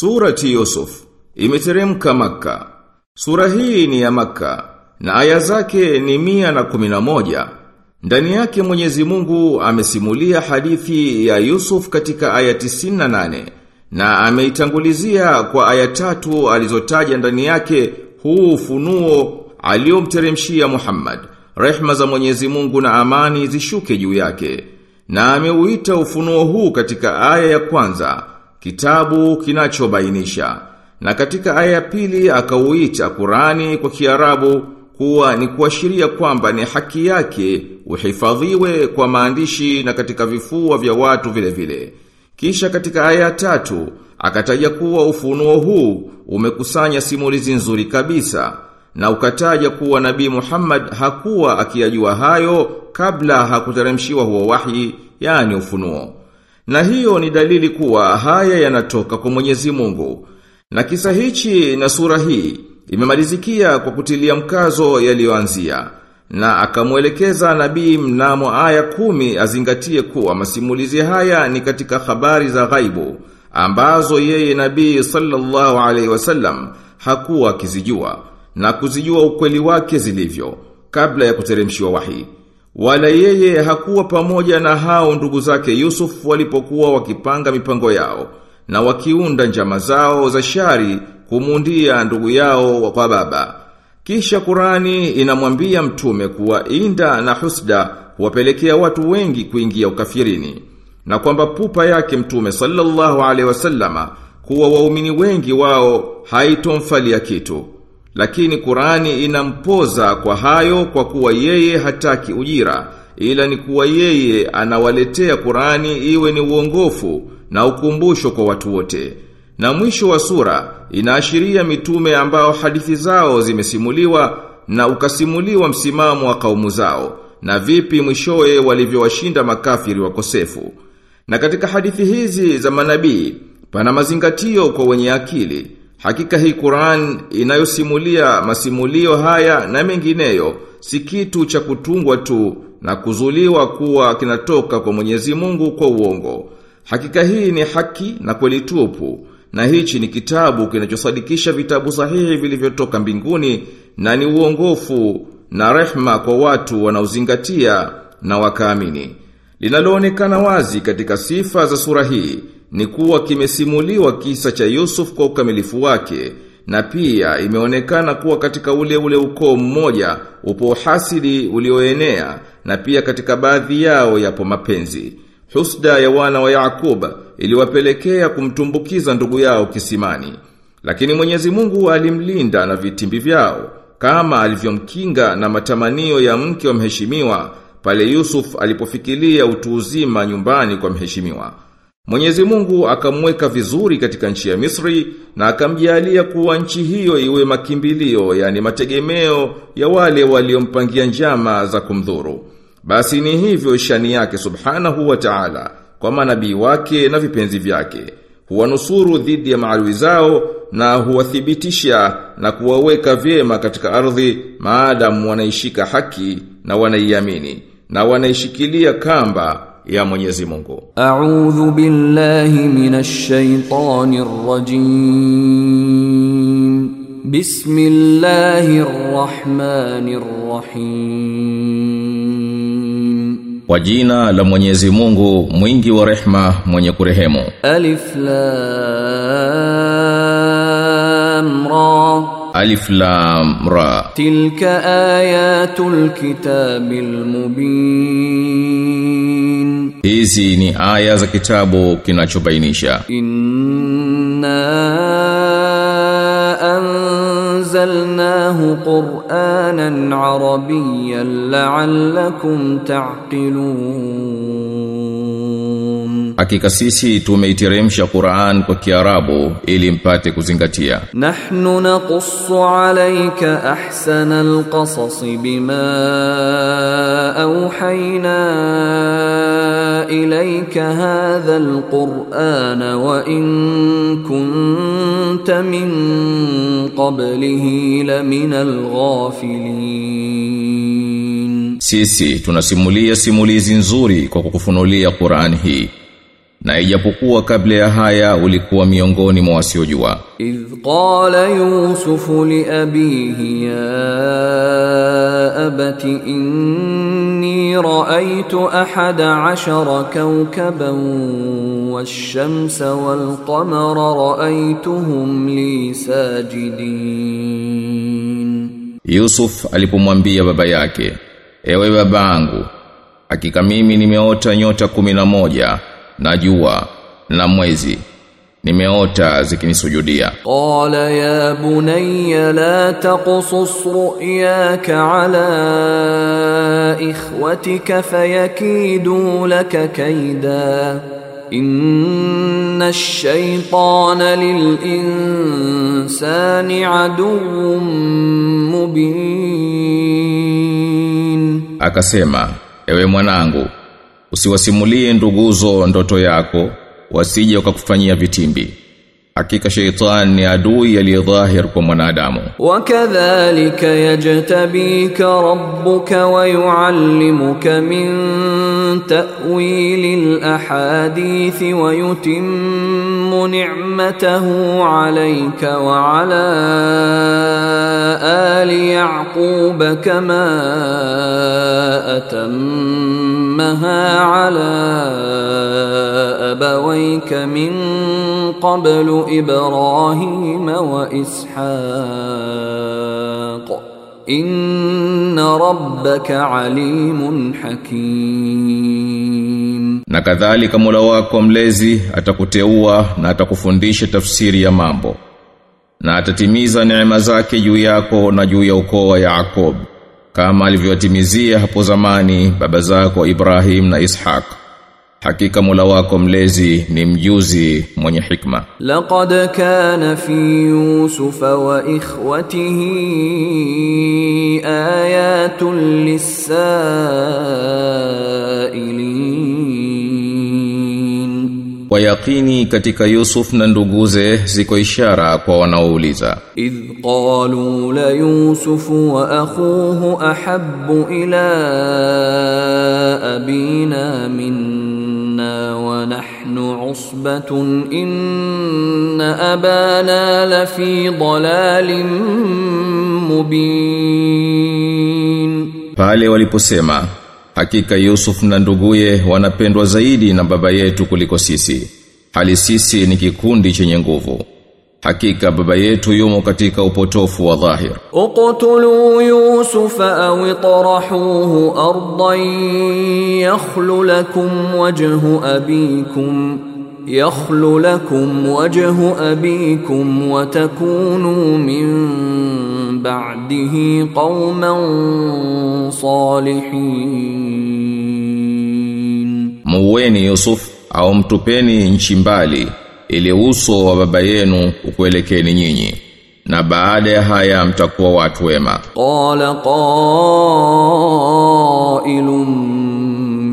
Surati Yusuf imeteremka maka. Sura hii ni ya maka na aya zake ni mia na kumina moja. Ndani yake Mwenyezi Mungu amesimulia hadithi ya Yusuf katika aya 98 na ameitangulizia kwa aya tatu alizotaja ndani yake huu ufunuo aliomteremshia Muhammad. Rehma za Mwenyezi Mungu na amani zishuke juu yake. Na ameuita ufunuo huu katika aya ya kwanza, kitabu kinachobainisha. Na katika aya ya pili akauita Qurani kwa Kiarabu kuwa ni kuashiria kwamba ni haki yake uhifadhiwe kwa maandishi na katika vifua vya watu vile vile. Kisha katika aya ya tatu akataja kuwa ufunuo huu umekusanya simulizi nzuri kabisa na ukataja kuwa Nabii Muhammad hakuwa akiyajua hayo kabla hakuteremshiwa huo wahi yani ufunuo. Na hiyo ni dalili kuwa haya yanatoka kwa Mwenyezi Mungu. Na kisa hichi na sura hii imemalizikia kwa kutilia mkazo yaliyoanzia na akamwelekeza nabii mnamo aya kumi azingatie kuwa masimulizi haya ni katika habari za ghaibu ambazo yeye nabii sallallahu alaihi wasallam hakuwa akizijua na kuzijua ukweli wake zilivyo kabla ya kuteremshiwa wahi wala yeye hakuwa pamoja na hao ndugu zake Yusuf walipokuwa wakipanga mipango yao na wakiunda njama zao za shari kumundia ndugu yao kwa baba. Kisha Kurani inamwambia mtume kuwa inda na husda huwapelekea watu wengi kuingia ukafirini na kwamba pupa yake mtume sallallahu alaihi wasallama kuwa waumini wengi wao haitomfalia kitu. Lakini Qurani inampoza kwa hayo kwa kuwa yeye hataki ujira ila ni kuwa yeye anawaletea Qurani iwe ni uongofu na ukumbusho kwa watu wote. Na mwisho wa sura inaashiria mitume ambao hadithi zao zimesimuliwa na ukasimuliwa msimamo wa kaumu zao na vipi mwishowe walivyowashinda makafiri wakosefu. Na katika hadithi hizi za manabii pana mazingatio kwa wenye akili. Hakika hii Qur'an inayosimulia masimulio haya na mengineyo si kitu cha kutungwa tu na kuzuliwa kuwa kinatoka kwa Mwenyezi Mungu kwa uongo. Hakika hii ni haki na kweli tupu na hichi ni kitabu kinachosadikisha vitabu sahihi vilivyotoka mbinguni na ni uongofu na rehma kwa watu wanaozingatia na wakaamini. Linaloonekana wazi katika sifa za sura hii ni kuwa kimesimuliwa kisa cha Yusuf kwa ukamilifu wake na pia imeonekana kuwa katika ule ule ukoo mmoja upo hasidi ulioenea na pia katika baadhi yao yapo mapenzi. Husda ya wana wa Yaqub iliwapelekea kumtumbukiza ndugu yao kisimani. Lakini Mwenyezi Mungu alimlinda na vitimbi vyao kama alivyomkinga na matamanio ya mke wa mheshimiwa pale Yusuf alipofikiria utu uzima nyumbani kwa mheshimiwa. Mwenyezi Mungu akamweka vizuri katika nchi ya Misri na akamjalia kuwa nchi hiyo iwe makimbilio yani mategemeo ya wale waliompangia njama za kumdhuru. Basi ni hivyo shani yake subhanahu wa ta'ala kwa manabii wake na vipenzi vyake. Huwanusuru dhidi ya maadui zao na huwathibitisha na kuwaweka vyema katika ardhi maadamu wanaishika haki na wanaiamini na wanaishikilia kamba ya Mwenyezi Mungu. A'udhu billahi minash shaitanir rajim. Bismillahir rahmanir rahim. Kwa jina la Mwenyezi Mungu mwingi wa rehma mwenye kurehemu. Alif lam ra. Alif Lam Ra. Tilka ayatul kitabil mubin. Hizi ni aya za kitabu kinachobainisha. Inna anzalnahu Qur'anan Arabiyyan la'allakum ta'qilun. Hakika sisi tumeiteremsha Qur'an kwa Kiarabu ili mpate kuzingatia. Nahnu naqussu alayka ahsana alqasas bima awhayna ilayka hadha alquran wa in kunta min qablihi lamina alghafilin. Sisi tunasimulia simulizi nzuri kwa kukufunulia Qur'an hii na ijapokuwa kabla ya haya ulikuwa miongoni mwa wasiojua. Idh qala yusufu li abihi ya abati inni raaitu ahada ashara kawkaban wash-shamsa wal-qamara raaituhum li sajidin. Yusuf alipomwambia baba yake ewe babangu hakika mimi nimeota nyota 11 na jua na mwezi nimeota zikinisujudia. Qala ya bunayya la taqsus ru'yaka ala ikhwatika fayakidu laka kayda. Inna ash-shaytana lil insani aduwwun mubin. Akasema ewe mwanangu usiwasimulie nduguzo ndoto yako wasije wakakufanyia vitimbi hakika sheitan ni adui aliyedhahir kwa mwanadamu وكذلك يجتبيك ربك ويعلمك من تأويل الأحاديث ويتم نعمته عليك وعلى آل يعقوب كما أتمها على أبويك من قبل إبراهيم وإسحاق إن ربك عليم حكيم na kadhalika Mola wako mlezi atakuteua na atakufundisha tafsiri ya mambo na atatimiza neema zake juu yako na juu ya ukoo wa Yakob Kama alivyotimizia hapo zamani baba zako Ibrahim na Ishaq hakika Mola wako mlezi ni mjuzi mwenye hikma لقد كان في يوسف وإخوته آيات للسائلين Kwa yaqini katika Yusuf na nduguze ziko ishara kwa wanaouliza. Idh qalu la Yusuf wa akhuhu ahabbu ila abina minna wa nahnu usbatun inna abana la fi dalalin mubin. Pale waliposema hakika Yusuf na nduguye wanapendwa zaidi na baba yetu kuliko sisi hali sisi ni kikundi chenye nguvu. Hakika baba yetu yumo katika upotofu wa dhahir. Uqtulu yusufa aw tarahuhu ardan yakhlu lakum wajhu abikum yakhlu lakum wajhu abikum wa takunu min ba'dihi qauman salihin. Muweni yusuf au mtupeni nchi mbali ili uso wa baba yenu ukuelekeni nyinyi. Na baada ya haya mtakuwa watu wema. قال قائل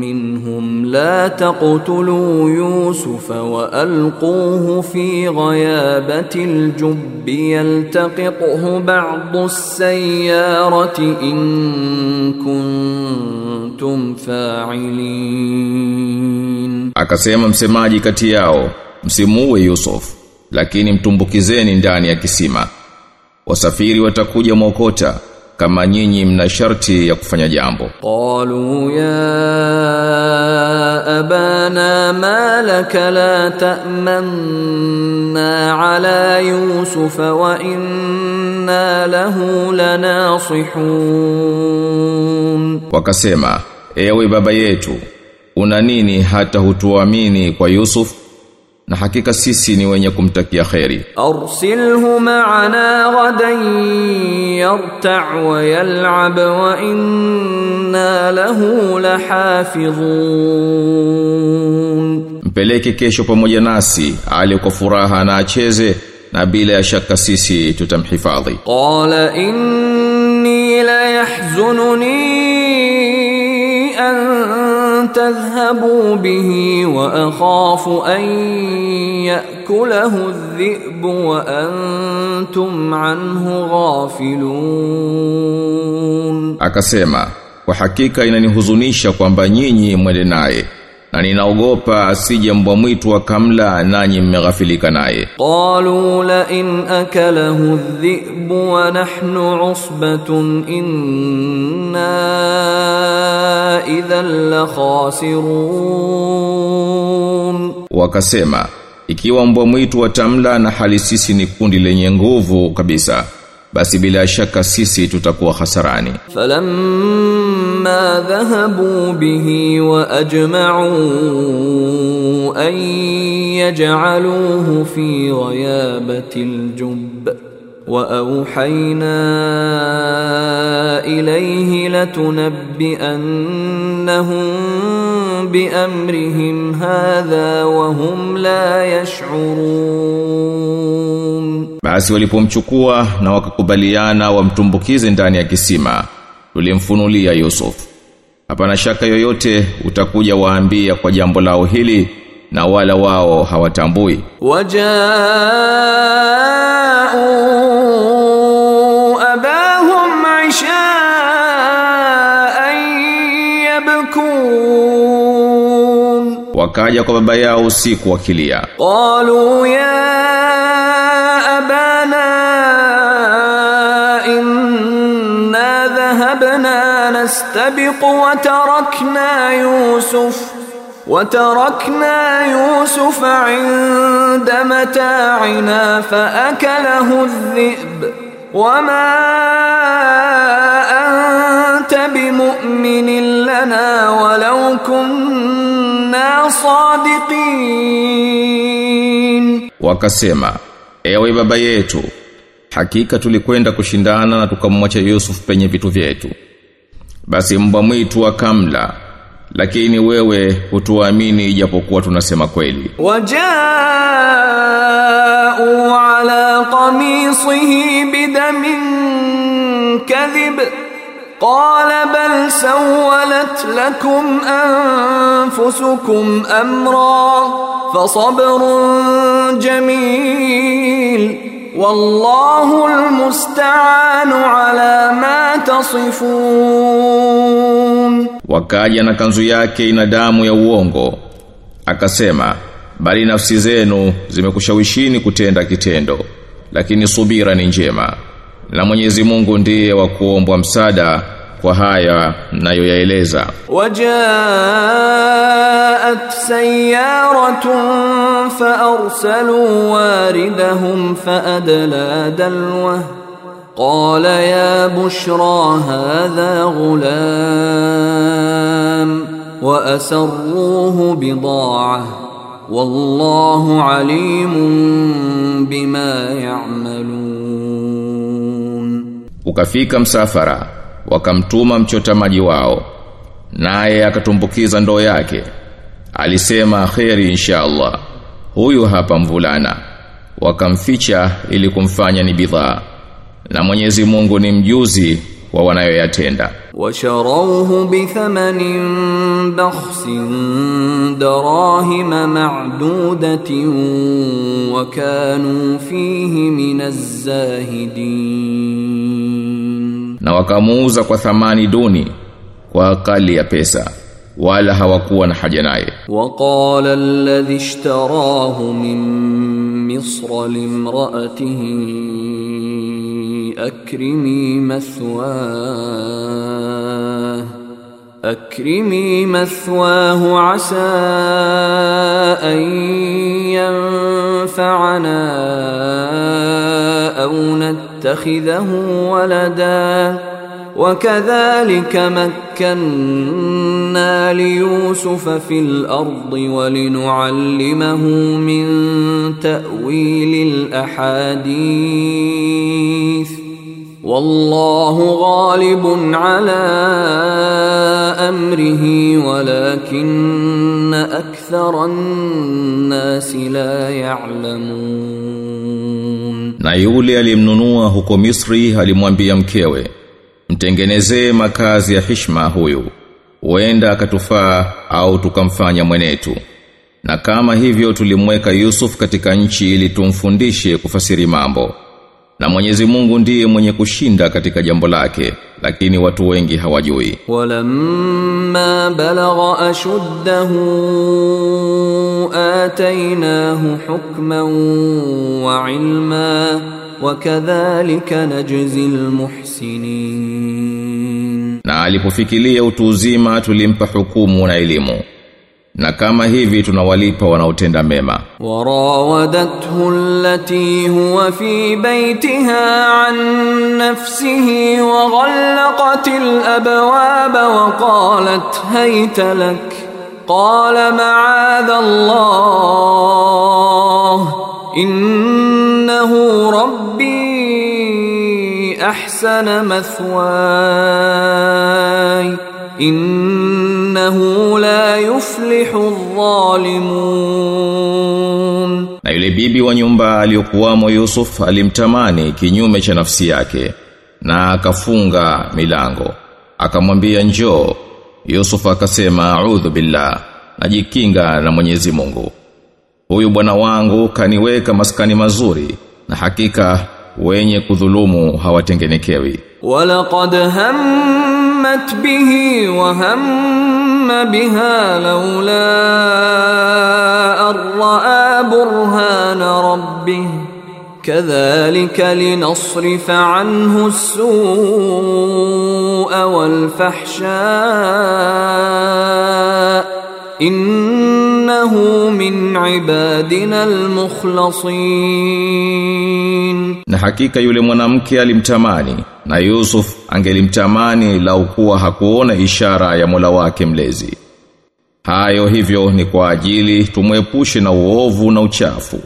منهم لا تقتلوا يوسف والقوه في غيابه الجب يلتقطه بعض السياره ان kuntum fa'ilin. Akasema msemaji kati yao msimuue Yusuf lakini mtumbukizeni ndani ya kisima. Wasafiri watakuja mwokota kama nyinyi mna sharti ya kufanya jambo. Qalu ya abana ma la ta'manna ala yusuf wa inna lahu lanasihun. Wakasema ewe baba yetu una nini hata hutuamini kwa yusuf? na hakika sisi ni wenye kumtakia khairi arsilhu ma'ana ghadan yarta' wa yal'ab wa inna lahu lahafizun. Mpeleke kesho pamoja nasi ali kwa furaha na acheze na bila ya shaka sisi tutamhifadhi. Qala inni la yahzununi an تذهبوا به وأخاف أن يأكله الذئب وأنتم عنه غافلون Akasema, kwa hakika inanihuzunisha kwamba nyinyi mwende naye, na ninaogopa asije mbwa mwitu akamla nanyi mmeghafilika naye. Qalu la in akalahu dhi'bu wa nahnu usbatun inna idhan la khasirun. Wakasema ikiwa mbwa mwitu watamla na hali sisi ni kundi lenye nguvu kabisa basi bila shaka sisi tutakuwa hasarani falamma dhahabu bihi wa ajma'u an yaj'aluhu fi ghayabati aljub واوحينا اليه لتنبئنهم بامرهم هذا وهم لا يشعرون Basi walipomchukua na wakakubaliana wamtumbukize ndani ya kisima, tulimfunulia Yusuf. Hapana shaka yoyote utakuja waambia kwa jambo lao hili na wala wao hawatambui. Wajao abahum yabkun, wakaja kwa baba yao usiku wakilia. Qalu ya ذهبنا نستبق وتركنا يوسف وتركنا يوسف عند متاعنا فأكله الذئب. وما أنت بمؤمن لنا ولو كنا صادقين. wakasema ewe baba yetu Hakika tulikwenda kushindana na tukamwacha Yusuf penye vitu vyetu. Basi mbwa mwitu akamla lakini wewe hutuamini ijapokuwa tunasema kweli. Wajau ala qamisihi bidamin kadhib qala bal sawalat lakum anfusukum amra fasabrun jamil wallahu almusta'anu ala ma tasifun. Wakaja na kanzu yake ina damu ya uongo akasema bali nafsi zenu zimekushawishini kutenda kitendo lakini subira ni njema na Mwenyezi Mungu ndiye wa kuombwa msaada kwa haya mnayoyaeleza. Wajaat sayyaratun فأرسلوا واردهم فأدلى دلوه قال يا بشرى هذا غلام وأسروه بضاعة والله عليم بما يعملون ukafika msafara wakamtuma mchota maji wao naye akatumbukiza ndoo yake alisema kheri inshallah huyu hapa mvulana. Wakamficha ili kumfanya ni bidhaa. Na Mwenyezi Mungu ni mjuzi wa wanayoyatenda. Washarawhu bithamanin bakhsin darahim ma'dudatin wa kanu fihi minaz-zahidin na wakamuuza kwa thamani duni kwa akali ya pesa. Wala hawakuwa na haja naye وقال الذي اشتراه من مصر لامرأته أكرمي مثواه أكرمي مثواه عسى أن ينفعنا أو نتخذه ولدا. وكذلك مكنا ليوسف في الأرض ولنعلمه من تأويل الأحاديث. والله غالب على أمره ولكن أكثر الناس لا يعلمون. Na yule aliyemnunua huko Misri alimwambia mkewe mtengenezee makazi ya hishma huyu. Huenda akatufaa au tukamfanya mwenetu. Na kama hivyo tulimweka Yusuf katika nchi ili tumfundishe kufasiri mambo. Na Mwenyezi Mungu ndiye mwenye kushinda katika jambo lake lakini watu wengi hawajui. Walamma balagha ashuddahu atainahu hukman wa ilma. وكذلك نجزي المحسنين na alipofikilia utu uzima tulimpa hukumu na elimu na kama hivi tunawalipa wanaotenda mema warawadathu allati huwa fi baytiha an nafsihi wa ghallaqatil abwaba wa qalat hayta lak qala ma'adha allah inna innahu rabbi ahsana mathwaya innahu la yuflihu dhalimun na yule bibi wa nyumba aliyokuwamo Yusuf alimtamani kinyume cha nafsi yake na akafunga milango. Akamwambia njoo. Yusuf akasema a'udhu billah najikinga na Mwenyezi Mungu. Huyu bwana wangu kaniweka maskani mazuri na hakika wenye kudhulumu hawatengenekewi walaqad hammat bihi wa hamma biha laula ar-ra'a burhana rabbih كذلك لنصرف عنه السوء والفحشاء innahu min ibadina almukhlasin, na hakika yule mwanamke alimtamani na Yusuf angelimtamani laukuwa hakuona ishara ya Mola wake mlezi. Hayo hivyo ni kwa ajili tumwepushe na uovu na uchafu.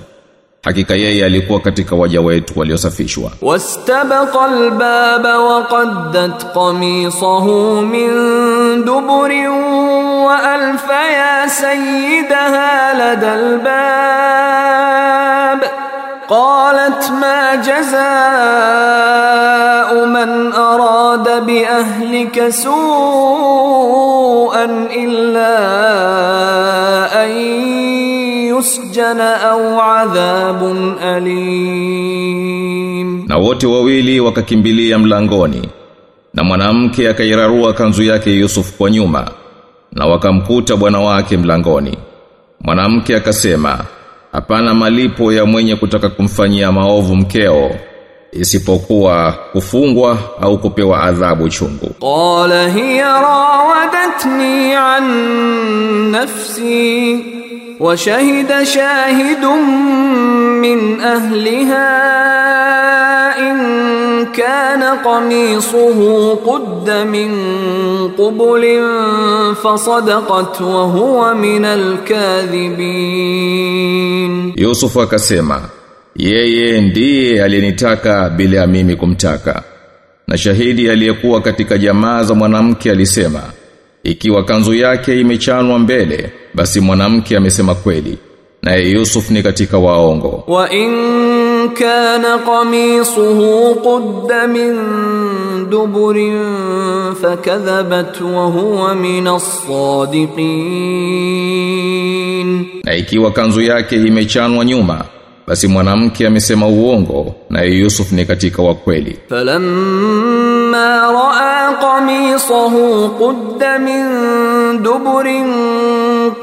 Hakika yeye alikuwa katika waja wetu waliosafishwa. Wastabaqa albaba wa qaddat qamisahu min duburin وألف يا سيدها لدى الباب قالت ما جزاء من أراد بأهلك سوءا إلا أن يسجن أو عذاب أليم Na wote wawili wakakimbilia mlangoni. Na mwanamke akairarua kanzu yake Yusuf kwa nyuma na wakamkuta bwana wake mlangoni mwanamke akasema hapana malipo ya mwenye kutaka kumfanyia maovu mkeo isipokuwa kufungwa au kupewa adhabu chungu. Qala hiya rawadatni an nafsi wa shahida shahidun min ahliha in كان قميصه قد من قبل فصدقت وهو من الكاذبين Yusuf akasema, "Yeye ndiye aliyenitaka bila ya mimi kumtaka." Na shahidi aliyekuwa katika jamaa za mwanamke alisema, "Ikiwa kanzu yake imechanwa mbele, basi mwanamke amesema kweli." Naye Yusuf ni katika waongo. وإن كان قميصه قد من دبر فكذبت وهو من الصادقين Na ikiwa kanzu yake imechanwa nyuma, basi mwanamke amesema uongo, naye Yusuf ni katika wakweli. فلما رأى قميصه قد من دبر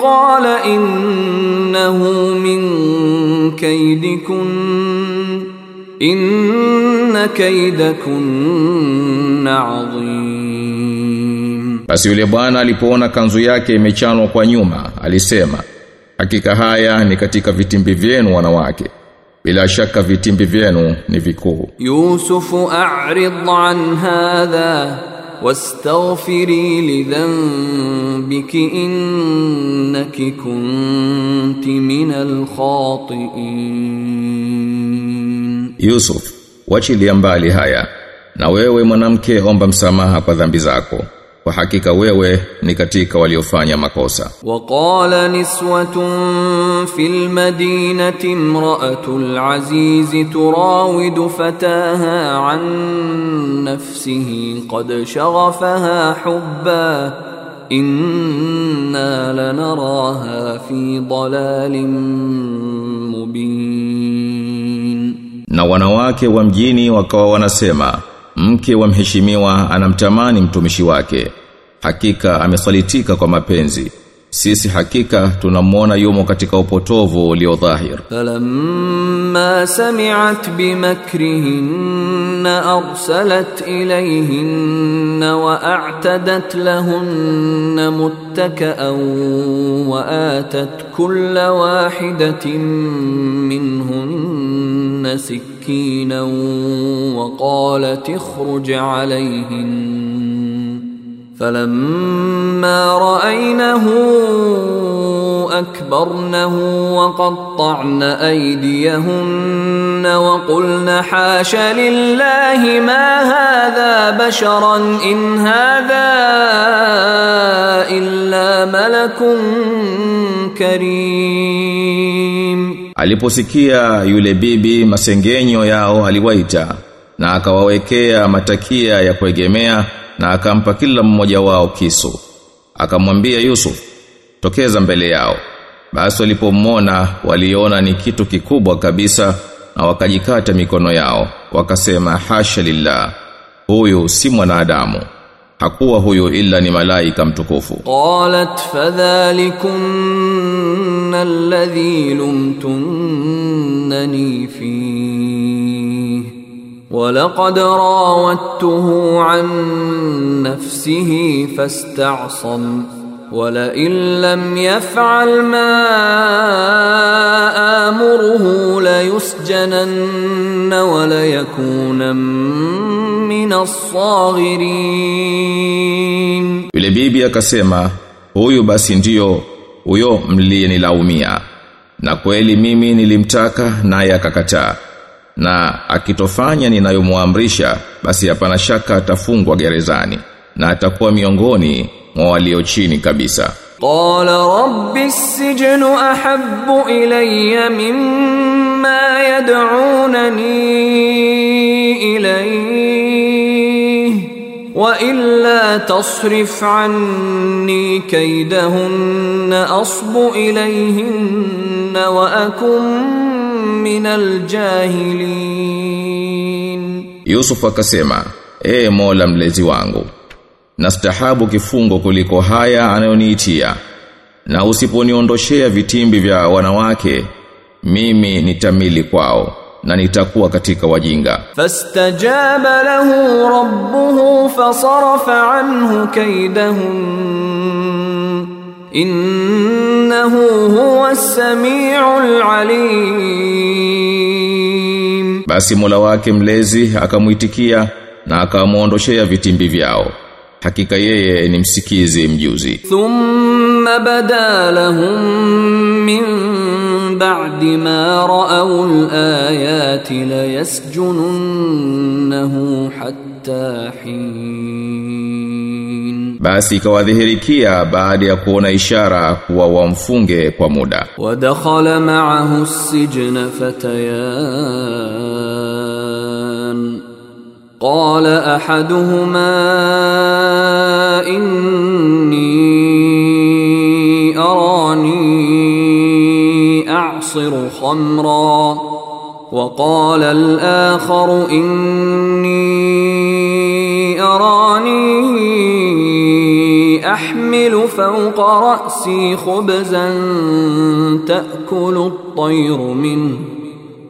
قال إنه من كيدكن إن كيدكن عظيم Basi yule bwana alipoona kanzu yake imechanwa kwa nyuma, alisema, hakika haya ni katika vitimbi vyenu wanawake. bila shaka vitimbi vyenu ni vikuu. Yusufu a'rid an hadha wastaghfiri lidhanbiki innaki kunti minal khatiin. Yusuf wachilia mbali haya. Na wewe mwanamke omba msamaha kwa dhambi zako kwa hakika wewe ni katika waliofanya makosa. Waqala niswatun fil madinati imra'atul aziz turawidu fataha an nafsihi qad shaghafaha hubba inna lanaraha fi dalalin mubin. Na wanawake wa mjini wakawa wanasema mke wa mheshimiwa anamtamani mtumishi wake. Hakika amesalitika kwa mapenzi. Sisi hakika tunamwona yumo katika upotovu ulio dhahir. فلما سمعت بمكرهن أرسلت إليهن وأعتدت لهن متكأ وآتت كل واحدة منهن سكينا وقالت اخرج عليهن فلما رأينه أكبرنه وقطعن أيديهن وقلن حاش لله ما هذا بشرا إن هذا إلا ملك كريم Aliposikia yule bibi masengenyo yao aliwaita na akawawekea matakia ya kuegemea na akampa kila mmoja wao kisu. Akamwambia Yusuf tokeza mbele yao. Basi walipomwona waliona ni kitu kikubwa kabisa na wakajikata mikono yao wakasema hasha lillah huyu si mwanadamu. Hakuwa huyu ila ni malaika mtukufu. Qalat fadhalikunna alladhi lumtunnani fihi. ولقد راودته عن نفسه فاستعصم ولئن لم يفعل ما آمره ليسجنن وليكون من الصاغرين Yule bibi akasema, huyu basi ndiyo huyo mliyenilaumia. Na kweli mimi nilimtaka naye akakataa. na akitofanya ninayomuamrisha basi hapana shaka atafungwa gerezani na atakuwa miongoni mwa walio chini kabisa. Qala rabbi sijnu ahabbu ilayya mimma yad'unani ilayhi wa illa tasrif anni kaydahunna asbu ilayhinna wa akum minal jahilin Yusuf akasema e Mola mlezi wangu nastahabu kifungo kuliko haya anayoniitia na usiponiondoshea vitimbi vya wanawake mimi nitamili kwao na nitakuwa katika wajinga. Fastajaba lahu rabbuhu fasarafa anhu kaidahum innahu huwa samiul alim basi Mola wake mlezi akamuitikia na akamwondoshea vitimbi vyao. Hakika yeye ni msikizi mjuzi. Thumma badalahum min ba'di ma ra'aw al-ayati la yasjununnahu hatta hin. basi ikawadhihirikia baada ya kuona ishara kuwa wamfunge kwa muda wadakhala ma'ahu sijna fatayan qala ahaduhuma inni arani a'siru khamra وقال الآخر إني أراني احمل فوق راسي خبزا تاكل الطير منه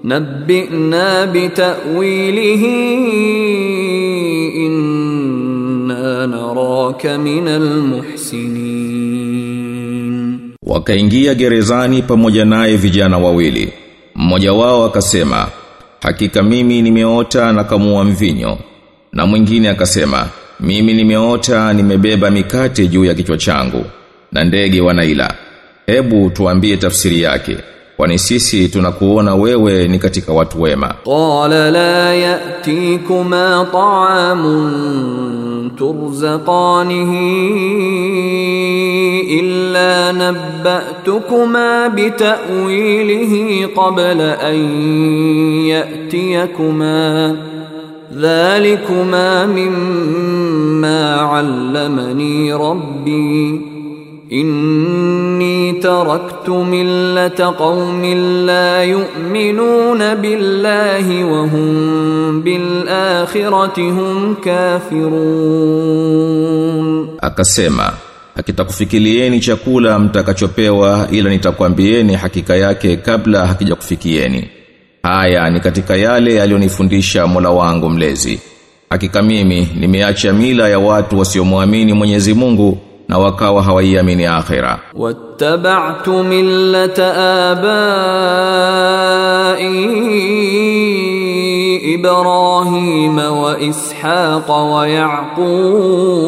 نبئنا بتاويله انا نراك من المحسنين Wakaingia gerezani pamoja naye vijana wawili. Mmoja wao akasema, "Hakika mimi nimeota na kamua mvinyo." Na mwingine akasema, mimi nimeota nimebeba mikate juu ya kichwa changu na ndege wanaila. Hebu tuambie tafsiri yake. Kwani sisi tunakuona wewe ni katika watu wema. Qala la yatikuma ta'amun turzaqanihi illa nabbatukuma bitawilihi qabla an yatikuma ذلكما مما علمني ربي إني تركت ملة قوم لا يؤمنون بالله وهم بالآخرة هم كافرون Akasema, hakitakufikilieni chakula mtakachopewa ila nitakwambieni hakika yake kabla hakijakufikieni. Haya ni katika yale alionifundisha Mola wangu mlezi. Hakika mimi nimeacha mila ya watu wasiomwamini Mwenyezi Mungu na wakawa hawaiamini akhira. Wattaba'tu millata abai ibrahima wa ishaqa wa Yaqub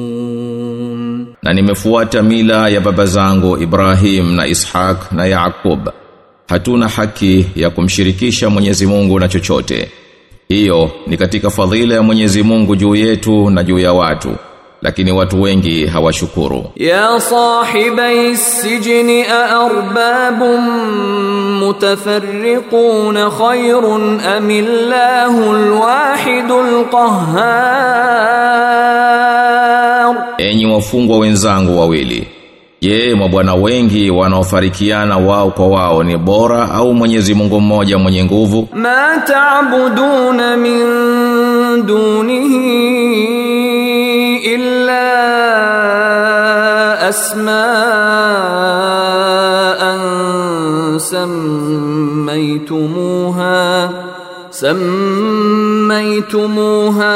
na nimefuata mila ya baba zangu Ibrahim na ishak na yaqub. Hatuna haki ya kumshirikisha Mwenyezi Mungu na chochote. Hiyo ni katika fadhila ya Mwenyezi Mungu juu yetu na juu ya watu lakini watu wengi hawashukuru. Ya sahibai sijni arbabun mutafarriqun khairun amillahu alwahidul qahhar enyi wafungwa wenzangu wawili Je, mabwana wengi wanaofarikiana wao kwa wao ni bora au Mwenyezi Mungu mmoja mwenye nguvu? Ma ta'buduna min dunihi illa asma'an sammaytumuha sammaytumuha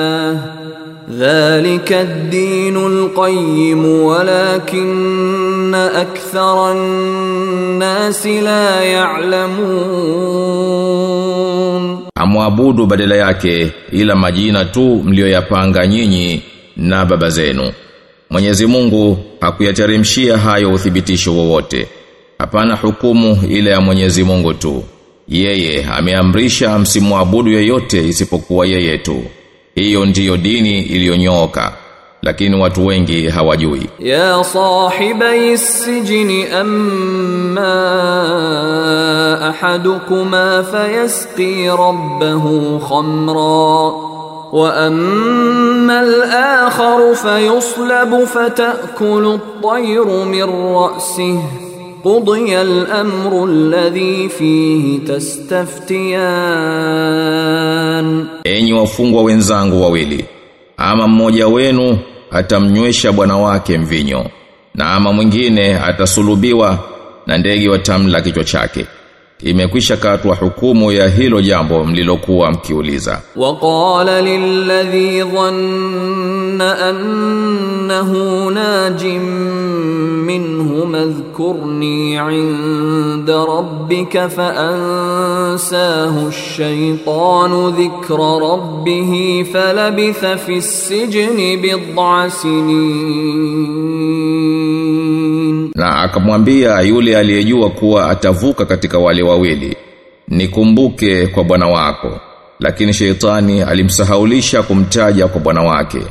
ذلك الدين القيم ولكن أكثر الناس لا يعلمون Amwabudu badala yake ila majina tu mlioyapanga nyinyi na baba zenu. Mwenyezi Mungu hakuyateremshia hayo uthibitisho wowote. Hapana hukumu ile ya Mwenyezi Mungu tu. Yeye ameamrisha msimwabudu yeyote isipokuwa yeye tu. hiyo ndiyo dini iliyonyooka lakini watu wengi hawajui ya sahibai sijini amma ahadukuma fayasqi rabbahu khamra واما الآخر فيصلب فتاكل الطير min راسه قضي الامر الذي فيه تستفتيان Enyi wafungwa wenzangu wawili, ama mmoja wenu atamnywesha bwana wake mvinyo, na ama mwingine atasulubiwa na ndege watamla kichwa chake. Imekwisha katwa hukumu ya hilo jambo mlilokuwa mkiuliza. وقال للذي ظن أنه ناج منهم اذكرني عند ربك فأنساه الشيطان ذكر ربه فلبث في السجن بضع سنين Na akamwambia yule aliyejua kuwa atavuka katika wale wawili, nikumbuke kwa bwana wako. Lakini sheitani alimsahaulisha kumtaja kwa bwana wake.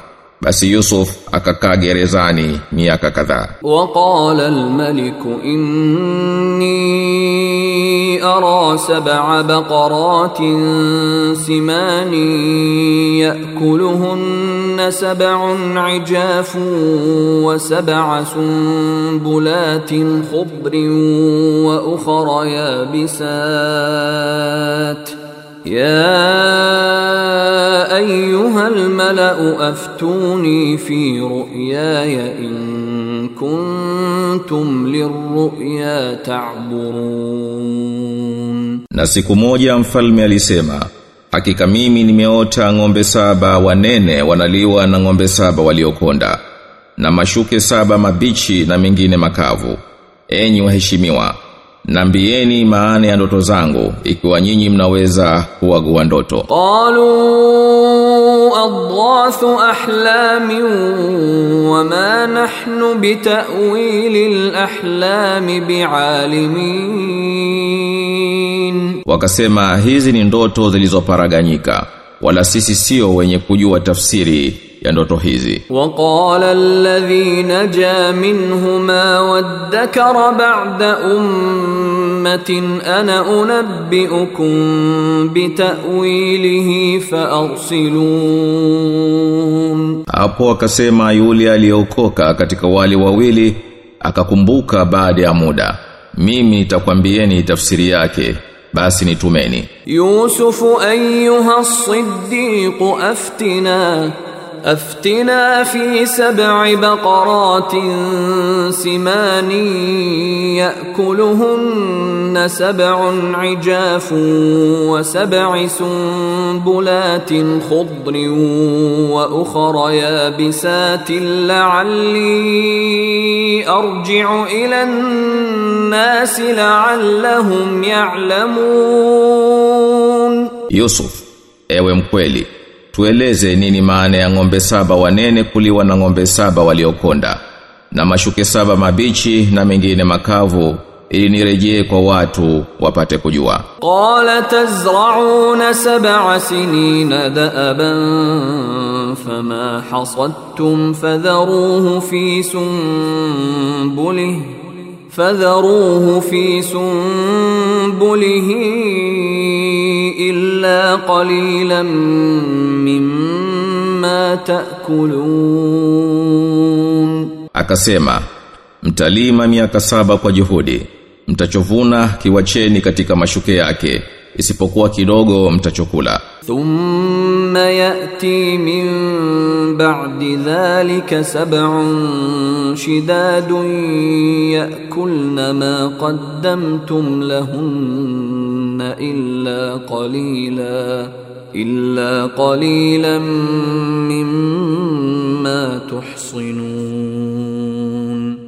Basi Yusuf akakaa gerezani miaka kadhaa. وقال الملك إني أرى سبع بقرات سمان يأكلهن سبع عجاف وسبع سنبلات خضر وأخر يابسات يا أيها الملأ أفتوني في رؤياي إن كنتم للرؤيا تعبرون Na siku moja mfalme alisema, hakika mimi nimeota ng'ombe saba wanene wanaliwa na ng'ombe saba waliokonda, na mashuke saba mabichi na mengine makavu. Enyi waheshimiwa, Nambieni maana ya ndoto zangu ikiwa nyinyi mnaweza kuwagua ndoto. Qalu adwathu ahlami wa ma nahnu bitawili alahlami bialimin. Wakasema hizi ni ndoto zilizoparaganyika wala sisi sio wenye kujua tafsiri ya ndoto hizi. Waqala alladhi naja minhuma wadhakara ba'da ummatin ana unabbiukum bitawilihi faarsilun, hapo akasema yule aliyeokoka katika wale wawili akakumbuka baada ya muda, mimi nitakwambieni tafsiri yake basi nitumeni. Yusufu ayyuha as-siddiq aftina أفتنا في سبع بقرات سمان يأكلهن سبع عجاف وسبع سنبلات خضر وأخر يابسات لعلي أرجع إلى الناس لعلهم يعلمون. Yusuf, ewe mkweli, tueleze nini maana ya ng'ombe saba wanene kuliwa na ng'ombe saba waliokonda na mashuke saba mabichi na mengine makavu ili nirejee kwa watu wapate kujua. Qala tazra'una sab'a sinina da'aban fama hasadtum fadharuhu fi sunbulihi fadharuhu fi sunbulihi إلا قليلا مما تأكلون Akasema, mtalima miaka saba kwa juhudi, mtachovuna kiwacheni katika mashuke yake, isipokuwa kidogo mtachokula. Thumma yati min ba'di dhalika sab'un shidadun yakulna ma qaddamtum lahunna illa qalila illa qalilan mimma tuhsinun.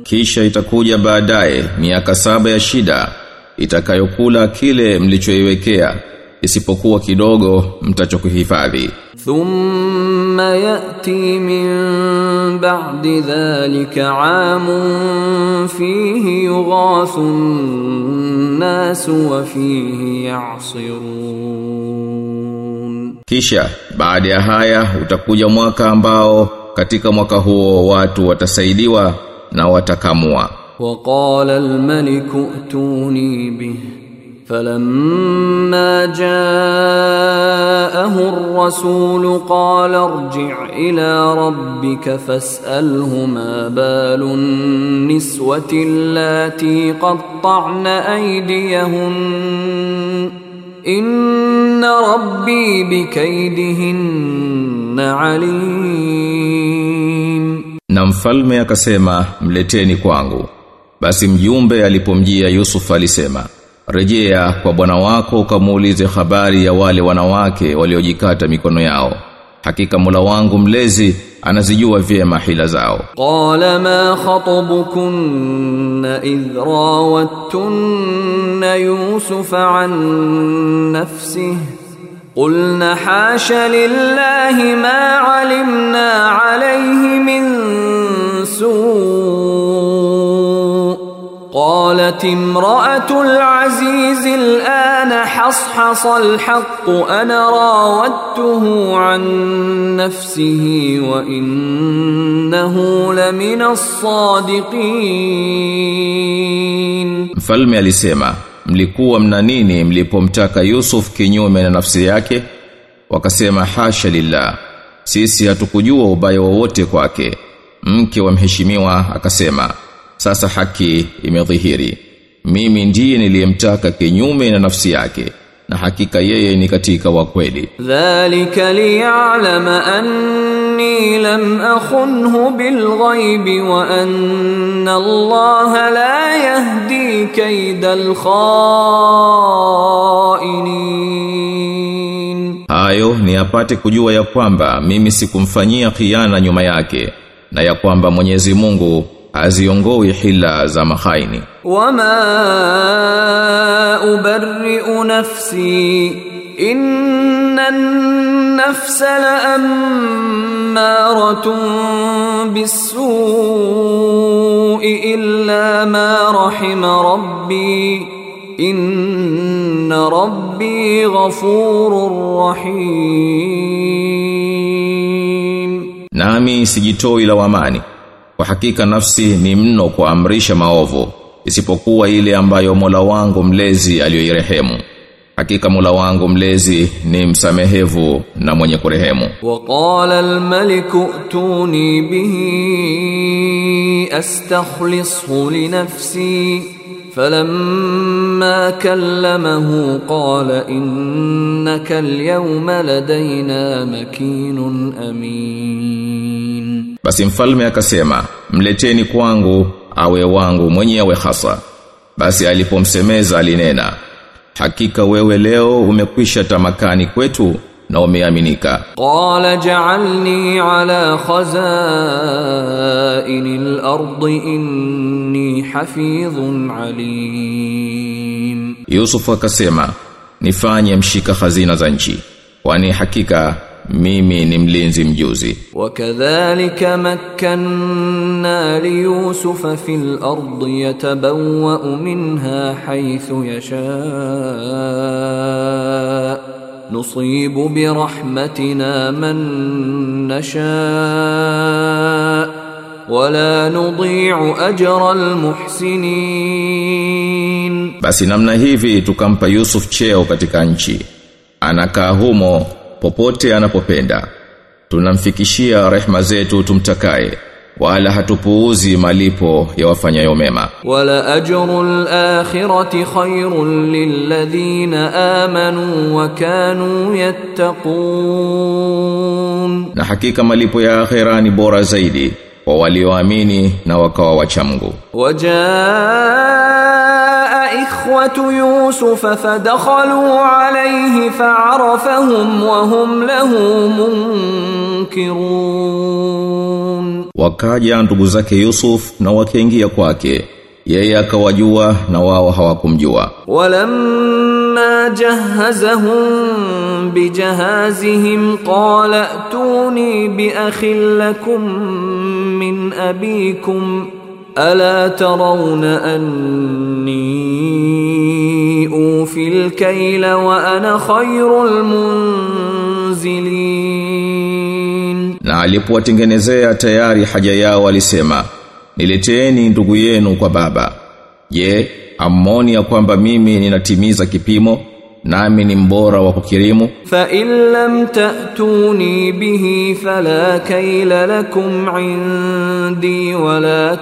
Kisha itakuja baadaye miaka saba ya shida itakayokula kile mlichoiwekea. Isipokuwa kidogo mtachokuhifadhi thumma yati min ba'di dhalika 'amun fihi yughathu an-nas wa fihi ya'sirun. Kisha baada ya haya utakuja mwaka ambao katika mwaka huo watu watasaidiwa na watakamua. وقال الملك ائتوني به. فلما جاءه الرسول قال ارجع إلى ربك فاسأله ما بال النسوة اللاتي قطعن أيديهن. إن ربي بكيدهن عليم. Na mfalme akasema mleteni kwangu. Basi mjumbe alipomjia Yusuf alisema, rejea kwa bwana wako ukamuulize habari ya wale wanawake waliojikata mikono yao. Hakika Mola wangu mlezi anazijua vyema hila zao. قال ما خطبكن إذ راوتن يوسف عن نفسه قلنا حاش لله ما علمنا عليه من سوء قالت امرأة العزيز الآن حصحص الحق أنا راودته عن نفسه وإنه لمن الصادقين Mfalme alisema, mlikuwa mna nini mlipomtaka Yusuf kinyume na nafsi yake? Wakasema hasha lillah. Sisi hatukujua ubaya wowote kwake. Mke wa mheshimiwa akasema, sasa haki imedhihiri. Mimi ndiye niliyemtaka kinyume na nafsi yake na hakika yeye ni katika wa kweli. Dhalika liya'lama anni lam akhunhu bilghaibi wa anna Allah la yahdi kaidal khainin. Hayo ni apate kujua ya kwamba mimi sikumfanyia khiana nyuma yake na ya kwamba Mwenyezi Mungu haziongoi hila za mahaini. وما أبرئ نفسي إن النفس لأمارة بالسوء إلا ما رحم ربي إن ربي غفور رحيم Nami sijitoi lawamani. Kwa hakika nafsi ni mno kuamrisha maovu, isipokuwa ile ambayo Mola wangu mlezi aliyoirehemu. Hakika Mola wangu mlezi ni msamehevu na mwenye kurehemu. وقال الملك ائتوني به استخلصه لنفسي فلما كلمه قال انك اليوم لدينا مكين امين basi mfalme akasema, mleteni kwangu awe wangu mwenyewe hasa. Basi alipomsemeza alinena, hakika wewe leo umekwisha tamakani kwetu na umeaminika. Qala ja'alni ala khazainil ardi inni hafizun alim. Yusuf akasema, nifanye mshika hazina za nchi, kwani hakika mimi ni mlinzi mjuzi. Wakadhalika makkanna li yusufa fil ardi yatabawwa minha haythu yasha nusibu bi rahmatina man nasha wala nudhi'u ajra almuhsinin basi namna hivi tukampa Yusuf cheo katika nchi. Anakaa humo popote anapopenda. Tunamfikishia rehma zetu tumtakaye wala hatupuuzi malipo ya wafanyayo mema. Wala ajrul akhirati khairun lilladhina amanu wa kanu yattaqun. Na hakika malipo ya akhirani bora zaidi wa walioamini na wakawa wachamgu. Wajaa ikhwatu yusufa fadakhalu alayhi fa'arafahum wa hum lahu munkirun. Wakaja ndugu zake Yusuf na wakaingia kwake. Yeye akawajua na wao hawakumjua. Walam ولما جهزهم بجهازهم قال ائتوني بأخ لكم من أبيكم ألا ترون أني أوفي الكيل وأنا خير المنزلين Na alipowatengenezea tayari haja yao alisema, nileteeni ndugu yenu kwa baba. Je, ammoni ya kwamba mimi ninatimiza kipimo nami ni mbora wa kukirimu. Fa illam ta'tuni bihi fala kayla lakum indi wala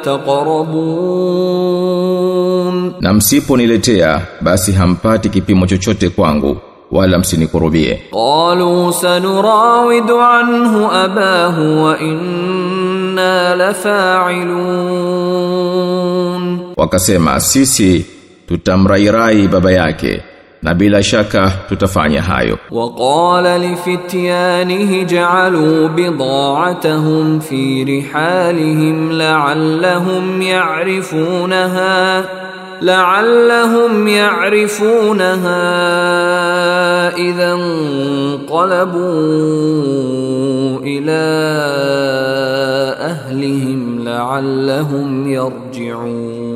taqrabun. Na msiponiletea basi hampati kipimo chochote kwangu. wala msinikurubie. قالوا سنراود عنه أباه وإنا لفاعلون Wakasema, sisi tutamrairai baba yake, na bila shaka tutafanya hayo. وقال لفتيانه جعلوا بضاعتهم في رحالهم لعلهم يعرفونها لعلهم يعرفونها إذا انقلبوا إلى أهلهم لعلهم يرجعون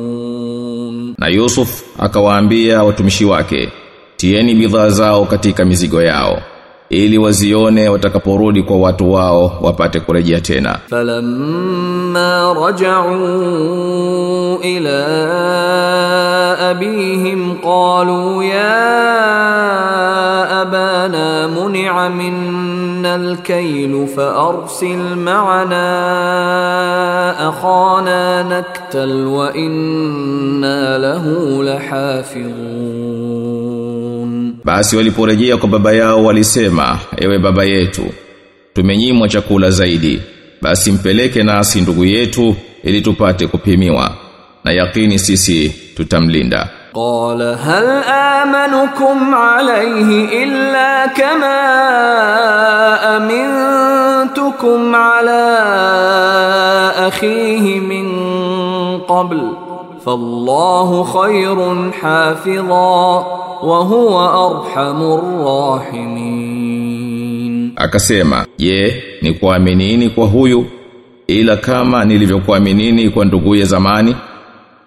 Na Yusuf akawaambia watumishi wake, tieni bidhaa zao katika mizigo yao, ili wazione watakaporudi kwa watu wao wapate kurejea tena. Falamma raja'u ila abihim qalu ya abana mun'a minna al-kayl fa arsil ma'ana akhana naktal wa inna lahu lahafizun. Basi waliporejea kwa baba yao walisema, ewe baba yetu, tumenyimwa chakula zaidi. Basi mpeleke nasi ndugu yetu ili tupate kupimiwa na yakini sisi tutamlinda. Qala hal amanukum alayhi illa kama amintukum ala akhihi min qabl fallahu khairun hafidha wa huwa arhamur rahimin akasema je ni kuaminini kwa huyu ila kama nilivyokuaminini kwa ndugu ya zamani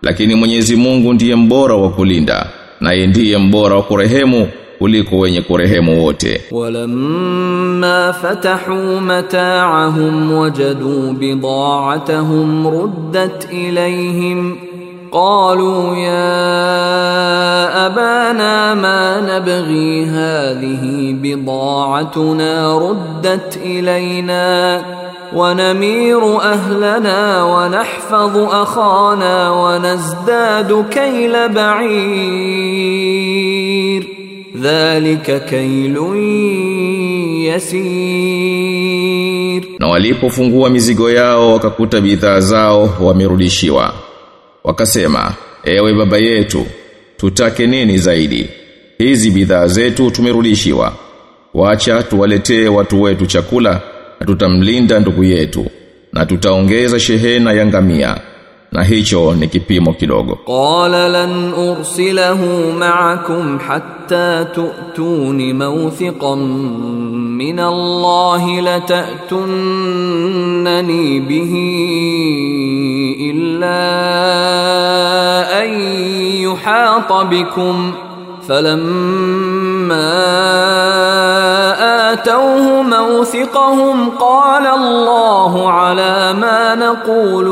lakini Mwenyezi Mungu ndiye mbora wa kulinda naye ndiye mbora wa kurehemu kuliko wenye kurehemu wote. Walamma fatahu mata'ahum wajadu bida'atuhum ruddat ilayhim قالوا يا أبانا ما نبغي هذه بضاعتنا ردت إلينا ونمير أهلنا ونحفظ أخانا ونزداد كيل بعير ذلك كيل يسير na walipofungua mizigo yao wakakuta bidhaa zao wamerudishiwa wakasema ewe baba yetu tutake nini zaidi? Hizi bidhaa zetu tumerudishiwa. Wacha tuwaletee watu wetu chakula na tutamlinda ndugu yetu na tutaongeza shehena ya ngamia na hicho ni kipimo kidogo قال لن أرسله معكم حتى تؤتون موثقا من الله لتأتونني به إلا أن يحاط بكم فلما آتوه موثقهم قال الله على ما نقول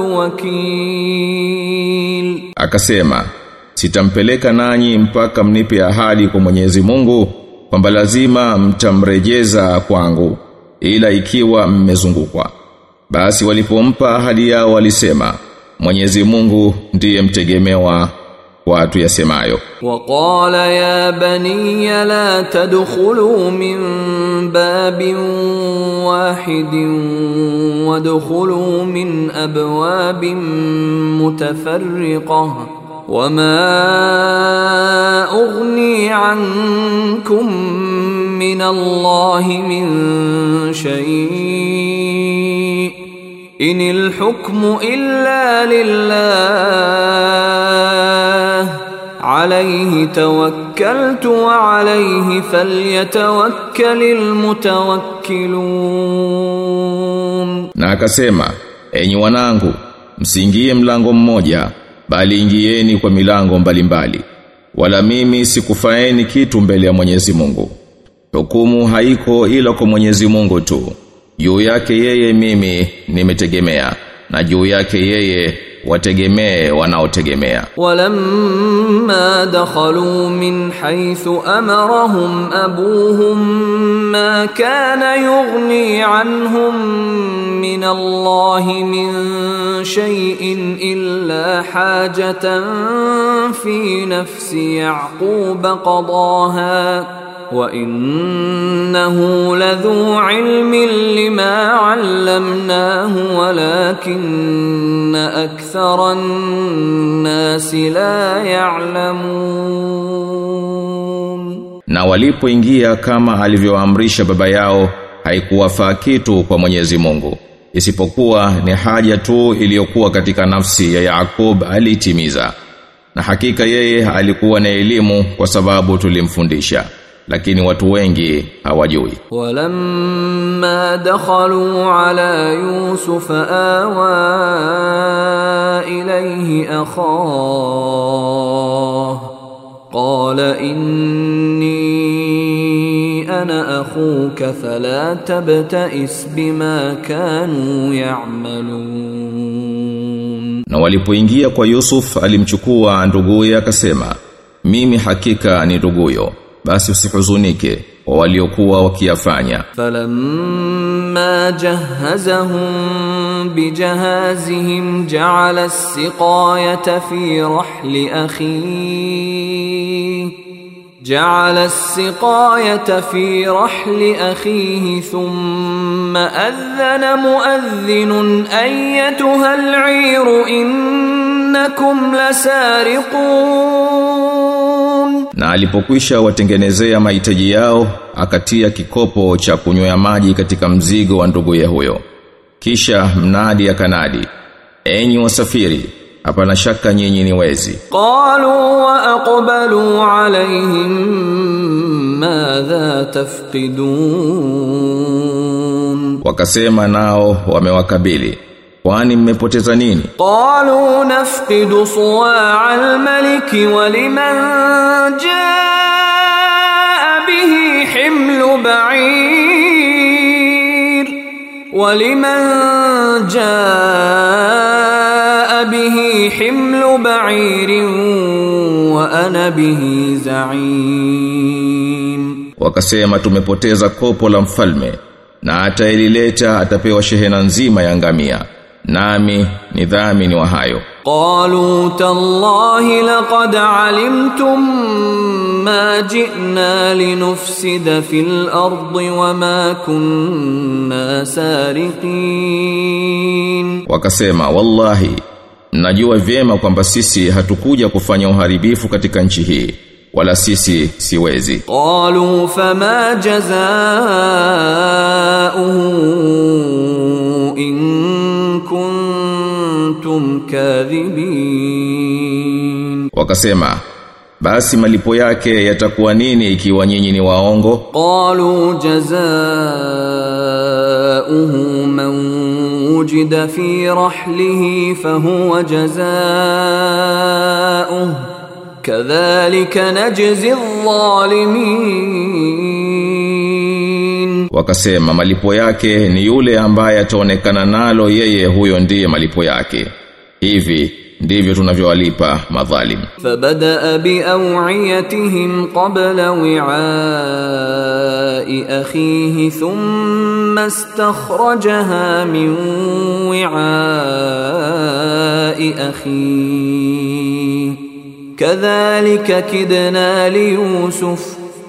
وكيل akasema sitampeleka nanyi mpaka mnipe ahadi kwa Mwenyezi Mungu kwamba lazima mtamrejeza kwangu ila ikiwa mmezungukwa basi walipompa ahadi yao walisema Mwenyezi Mungu ndiye mtegemewa watu yasemayo وقال يا بني لا تدخلوا من باب واحد وادخلوا من ابواب متفرقه وما اغني عنكم من الله من شيء ان الحكم الا لله alayhi tawakkaltu wa alayhi falyatawakkalil mutawakkilun, na akasema enyi wanangu msiingie mlango mmoja bali ingieni kwa milango mbalimbali. Mbali. wala mimi sikufaeni kitu mbele ya Mwenyezi Mungu. Hukumu haiko ila kwa Mwenyezi Mungu tu. Juu yake yeye mimi nimetegemea na juu yake yeye wategemee wanaotegemea ولما دخلوا من حيث امرهم ابوهم ما كان يغني عنهم من الله من شيء الا حاجه في نفس يعقوب wa innahu ladhu ilmin lima 'allamnahu walakinna aktharan nasi la ya'lamun na walipoingia kama alivyoamrisha baba yao haikuwafaa kitu kwa Mwenyezi Mungu. Isipokuwa ni haja tu iliyokuwa katika nafsi ya Yaakob alitimiza. Na hakika yeye alikuwa na elimu kwa sababu tulimfundisha lakini watu wengi hawajui. Walamma dakhalu ala yusuf awa ilayhi akha qala inni ana akhuka fala tabtais bima kanu ya'malun. Na walipoingia kwa yusuf alimchukua nduguye akasema mimi hakika ni nduguyo. Basi usihuzunike waliokuwa wakiyafanya. فلما جهزهم بجهازهم جعل السقاية في رحل أخيه جعل السقاية في رحل أخيه ثم أذن مؤذن أيتها العير إنكم لسارقون na alipokwisha watengenezea mahitaji yao akatia kikopo cha kunywa maji katika mzigo wa ndugu ya huyo. Kisha mnadi akanadi enyi wasafiri hapana shaka nyinyi ni wezi. Qalu wa aqbalu alaihim madha tafqidun. Wakasema nao wamewakabili kwani mmepoteza nini? Qalu nafqidu suwa al-malik wa liman jaa bihi himlu ba'ir. Wa liman jaa bihi himlu ba'ir wa ana bihi za'im. Wakasema tumepoteza kopo la mfalme na atailileta atapewa shehena nzima ya ngamia nami ni dhamini wa hayo. Qalu tallahi laqad alimtum ma ji'na linufsida fil ardi wama kunna sariqin. Wakasema wallahi mnajua vyema kwamba sisi hatukuja kufanya uharibifu katika nchi hii wala sisi siwezi. Qalu fama jazaa'uhu in kuntum kadhibin. Wakasema basi malipo yake yatakuwa nini ikiwa nyinyi ni waongo? Qalu jazaa'uhu man wujida fi rahlihi fa huwa jazaa'uhu. Kadhalika najzi adh-dhalimin wakasema malipo yake ni yule ambaye ataonekana nalo yeye huyo ndiye malipo yake. Hivi ndivyo tunavyowalipa madhalim. Fabada bi awiyatihim qabla wi'a'i akhihi thumma istakhrajaha min wi'a'i akhihi. Kadhalika kidna li yusuf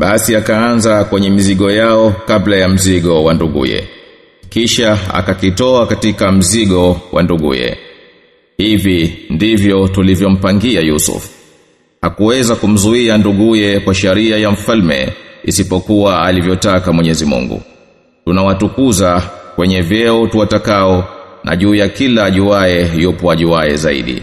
Basi akaanza kwenye mizigo yao kabla ya mzigo wa nduguye. Kisha akakitoa katika mzigo wa nduguye. Hivi ndivyo tulivyompangia Yusuf. Hakuweza kumzuia nduguye kwa sharia ya mfalme isipokuwa alivyotaka Mwenyezi Mungu. Tunawatukuza kwenye vyeo tuwatakao na juu ya kila ajuaye yupo ajuaye zaidi.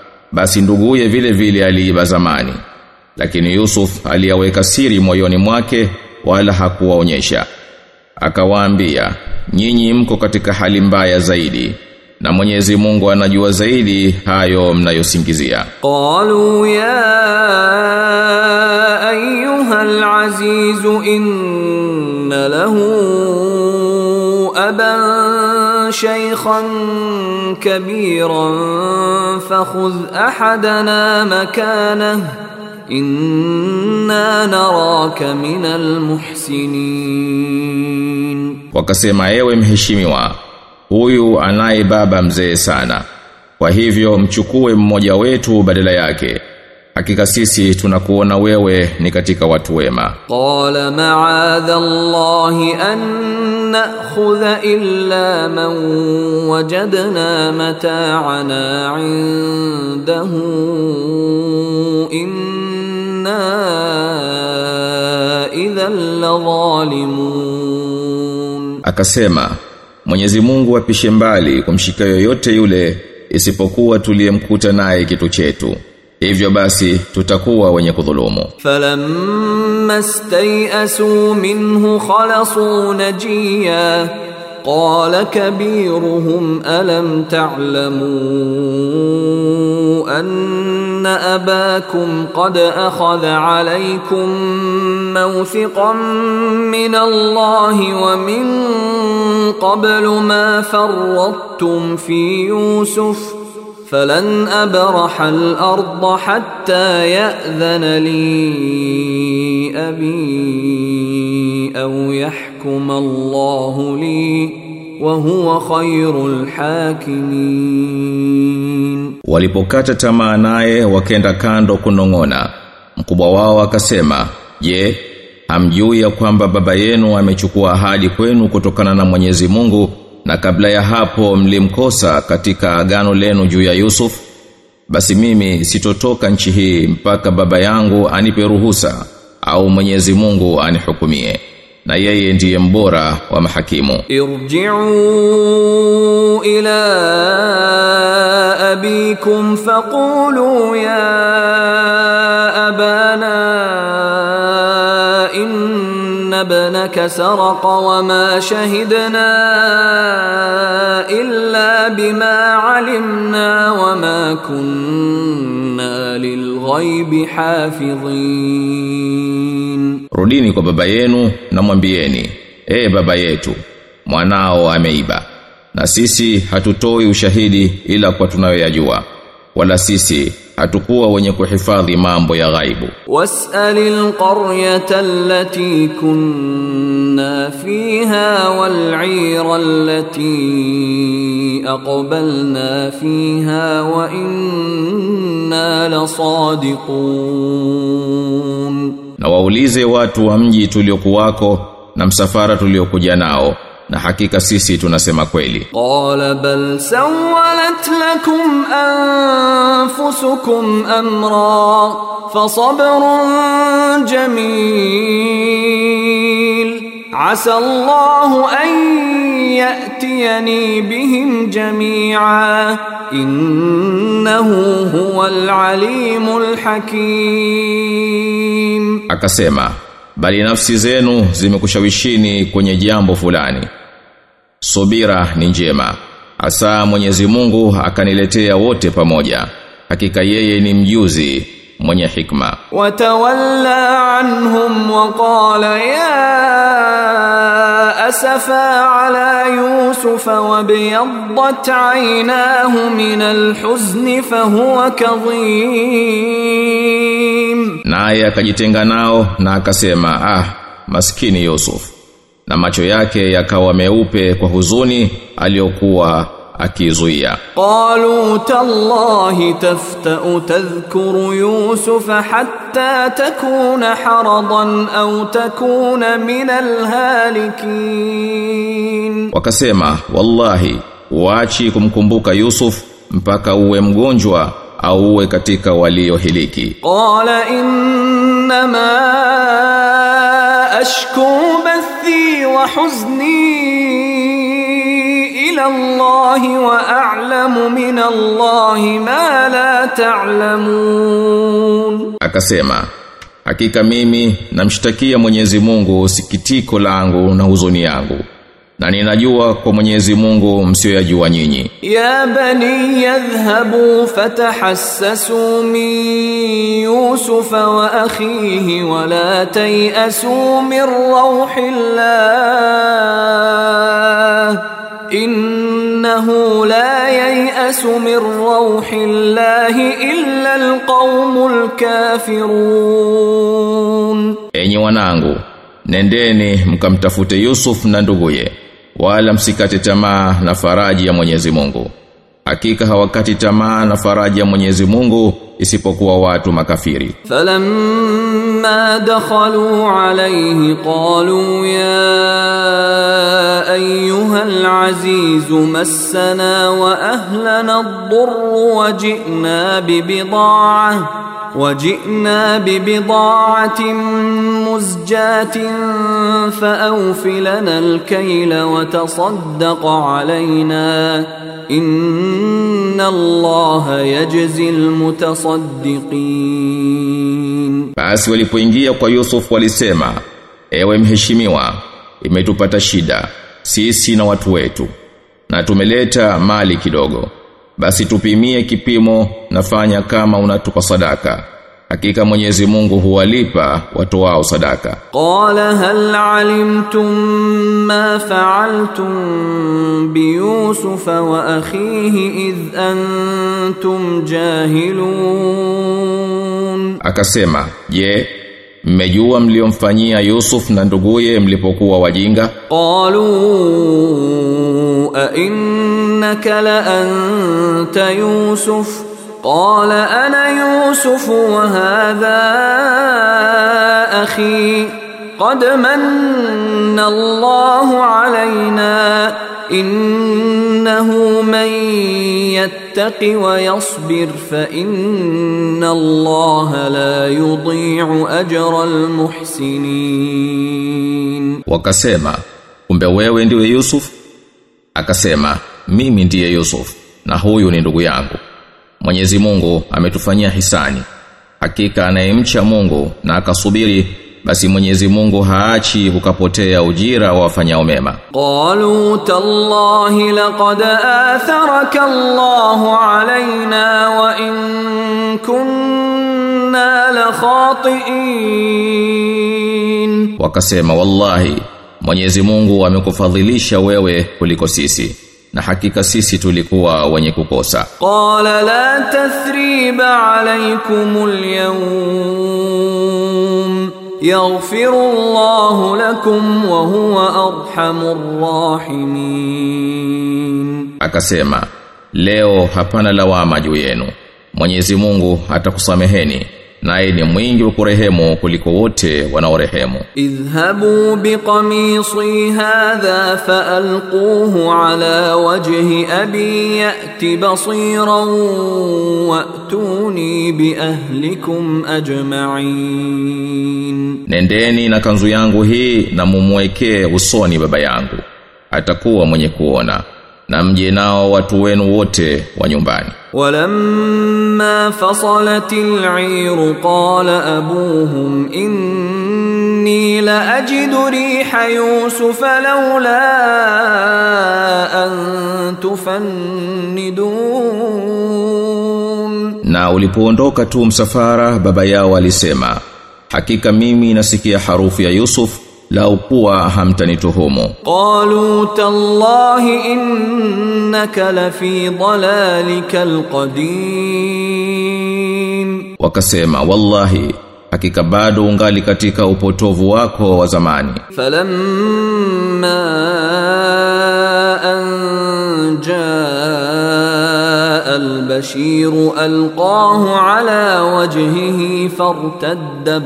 basi nduguye vile vile aliiba zamani. Lakini Yusuf aliyaweka siri moyoni mwake wala hakuwaonyesha. Akawaambia nyinyi mko katika hali mbaya zaidi na Mwenyezi Mungu anajua zaidi hayo mnayosingizia. Qalu ya ayyuhal aziz inna lahu aban شيخا كبيرا فخذ أحدنا مكانه إنا نراك من المحسنين Wakasema ewe mheshimiwa, huyu anaye baba mzee sana. Kwa hivyo mchukue mmoja wetu badala yake. hakika sisi tunakuona wewe ni katika watu wema. Qala ma'adha Allah an na'khudha illa man wajadna mata'ana 'indahu inna idhan ladhalimun. Akasema Mwenyezi Mungu apishe mbali kumshika yoyote yule isipokuwa tuliyemkuta naye kitu chetu. Hivyo basi tutakuwa wenye kudhulumu. فلما استيئسوا منه خلصوا نجيا قال كبيرهم ألم تعلموا أن أباكم قد أخذ عليكم موثقا من الله ومن قبل ما فرطتم في يوسف falan abraha al-ardha hatta ya'dhana li abi au yahkum Allahu li wa huwa khairul walipokata tamaa naye wakenda kando kunongona mkubwa wao akasema je hamjui ya kwamba baba yenu amechukua ahadi kwenu kutokana na Mwenyezi Mungu? na kabla ya hapo mlimkosa katika agano lenu juu ya Yusuf basi mimi sitotoka nchi hii mpaka baba yangu anipe ruhusa au Mwenyezi Mungu anihukumie. Na yeye ndiye mbora wa mahakimu. Irji'u ila abikum faqulu ya abana inna ibnaka saraqa wa ma shahidna illa bima alimna wa ma kunna rudini kwa baba yenu na mwambieni, ee baba yetu, mwanao ameiba na sisi hatutoi ushahidi ila kwa tunayoyajua wala sisi hatukuwa wenye kuhifadhi mambo ya ghaibu. Wasalil qaryata allati kunna fiha wal'ira allati aqbalna fiha wa inna lasadiqun. Na waulize watu wa mji tuliokuwako na msafara tuliokuja nao na hakika sisi tunasema kweli. Qala bal sawalat lakum anfusukum amra fasabrun jamil. Asa allah an yatiyani bihim jami'a. Innahu huwal alimul hakim. Akasema bali nafsi zenu zimekushawishini kwenye jambo fulani subira ni njema. Asa Mwenyezi Mungu akaniletea wote pamoja. Hakika yeye ni mjuzi mwenye hikma. Watawalla anhum wa qala ya asafa ala yusuf wa biyaddat aynahu min alhuzn fa huwa kadhim. Naye akajitenga nao na akasema ah maskini yusuf na macho yake yakawa meupe kwa huzuni aliyokuwa akizuia qalu tallahi taftau tadhkuru yusuf hatta takuna haradan au takuna min alhalikin wakasema wallahi waachi kumkumbuka yusuf mpaka uwe mgonjwa au uwe katika waliohiliki. Qala inna أشكو بثي وحزني إلى الله وأعلم من الله ما لا تعلمون Akasema, hakika mimi namshtakia Mwenyezi Mungu sikitiko langu na huzuni yangu. na ninajua kwa Mwenyezi Mungu msiyoyajua nyinyi. Ya bani yadhhabu fatahassasu min Yusuf wa akhihi wa la tayasu min ruhillah innahu la yayasu min ruhillah illa alqaumul kafirun, enyi wanangu nendeni mkamtafute Yusuf na nduguye. wala msikate tamaa na faraji ya Mwenyezi Mungu hakika hawakati tamaa na faraji ya Mwenyezi Mungu isipokuwa watu makafiri falamma dakhalu alayhi qalu ya ayyuhal aziz massana wa ahlana ad-durr wa ji'na bi bid'ah wa ji'na bi ببضاعة مزجاة فأوف لنا الكيل وتصدق علينا إن الله يجزي المتصدقين Basi walipoingia kwa Yusuf walisema, ewe mheshimiwa, imetupata shida, sisi na watu wetu, na tumeleta mali kidogo. Basi tupimie kipimo na fanya kama unatupa sadaka. Hakika Mwenyezi Mungu huwalipa watu wao sadaka. Qala hal alimtum ma fa'altum bi Yusuf wa akhihi id antum jahilun. Akasema, je, mmejua mliomfanyia Yusuf na nduguye mlipokuwa wajinga? Qalu a innaka la anta Yusuf قال أنا يوسف وهذا أخي قد من الله علينا إنه من يتق ويصبر فإن الله لا يضيع أجر المحسنين Wakasema, kumbe wewe ndiwe Yusuf? Akasema, mimi ndiye Yusuf na huyu ni ndugu yangu. Mwenyezi Mungu ametufanyia hisani hakika anayemcha Mungu na akasubiri basi Mwenyezi Mungu haachi ukapotea ujira wa wafanyao mema. Qalu tallahi laqad atharaka Allahu alaina wa in kunna la khatiin. Wakasema wallahi Mwenyezi Mungu amekufadhilisha wewe kuliko sisi na hakika sisi tulikuwa wenye kukosa. Qala la tathriba alaykumul yawm yaghfiru Allahu lakum wa huwa arhamur rahimin. Akasema leo hapana lawama juu yenu. Mwenyezi Mungu atakusameheni naye ni mwingi wa kurehemu kuliko wote wanaorehemu. Idhhabu biqamisi hadha faalquhu ala wajhi abi yati basiran watuni biahlikum ajma'in, nendeni na kanzu yangu hii na mumwekee usoni baba yangu, atakuwa mwenye kuona na mje nao watu wenu wote wa nyumbani. Walamma fasalatil ayr qala abuhum inni la ajidu riha yusuf laula an tufannidun. Na ulipoondoka tu msafara baba yao alisema hakika mimi nasikia harufu ya yusuf lau kuwa hamtanituhumu. قالوا تالله إنك لفي ضلالك القديم Wakasema wallahi hakika bado ungali katika upotovu wako wa zamani. فلما أن جاء البشير ألقاه على وجهه فارتد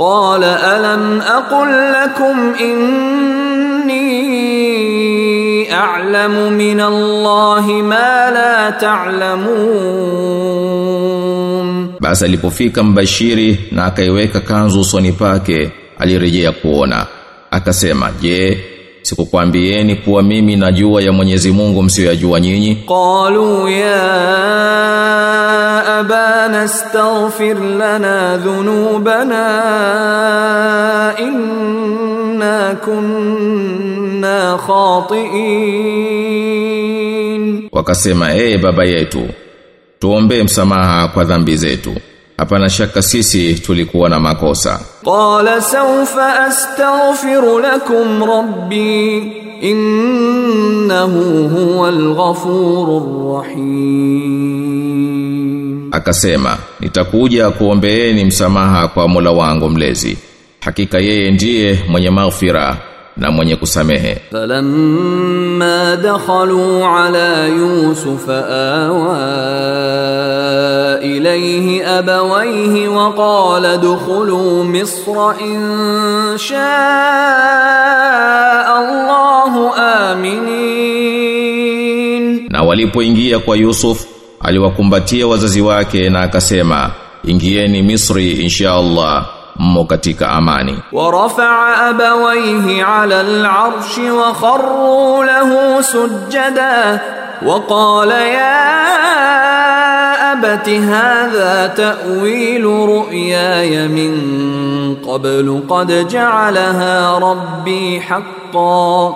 qala alam aqul lakum inni a'lamu min Allahi ma la ta'lamun basi alipofika mbashiri na akaiweka kanzu usoni pake alirejea kuona. Akasema je sikukwambieni kuwa mimi najua ya Mwenyezi Mungu msiyojua nyinyi? Qalu ya يا أبانا استغفر لنا ذنوبنا إنا كنا خاطئين Wakasema, "Ee baba yetu, tuombe msamaha kwa dhambi zetu. Hapana shaka sisi tulikuwa na makosa." قال سوف أستغفر لكم ربي إنه هو الغفور الرحيم akasema nitakuja kuombeeni msamaha kwa Mola wangu mlezi. Hakika yeye ndiye mwenye maghfira na mwenye kusamehe. Falamma dakhalu ala yusuf awa ilayhi abawayhi wa qala dukhulu misra in shaa Allah aminin. Na walipoingia kwa Yusuf aliwakumbatia wazazi wake na akasema, "Ingieni Misri insha Allah, mmo katika amani ورفع أبويه على العرش وخروا له سجدا وقال يا أبت هذا تأويل رؤياي من قبل قد جعلها ربي حقا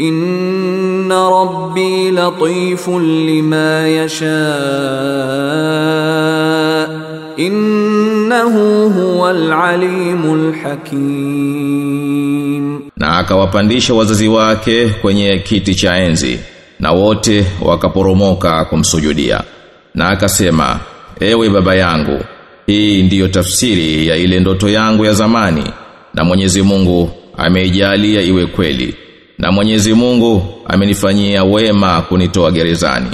Inna rabbi latifun lima yasha innahu huwal alimul hakim, na akawapandisha wazazi wake kwenye kiti cha enzi na wote wakaporomoka kumsujudia. Na akasema ewe baba yangu hii ndiyo tafsiri ya ile ndoto yangu ya zamani na Mwenyezi Mungu ameijalia iwe kweli. Na Mwenyezi Mungu amenifanyia wema kunitoa gerezani